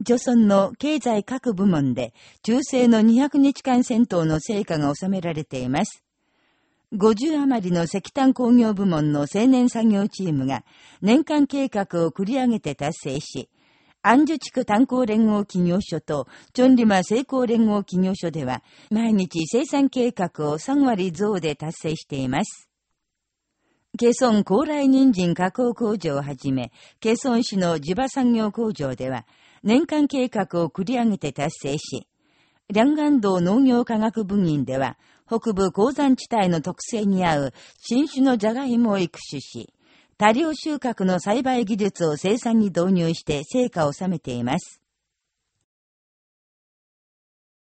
著村の経済各部門で中世の200日間戦闘の成果が収められています。50余りの石炭工業部門の青年作業チームが年間計画を繰り上げて達成し、安樹地区炭鉱連合企業所と、チョンリマ成功連合企業所では、毎日生産計画を3割増で達成しています。ケソン高麗人参加工工場をはじめ、ケソン市の地場産業工場では、年間計画を繰り上げて達成し、両岸道農業科学部員では、北部鉱山地帯の特性に合う新種のジャガイモを育種し、多量収穫の栽培技術を生産に導入して成果を収めています。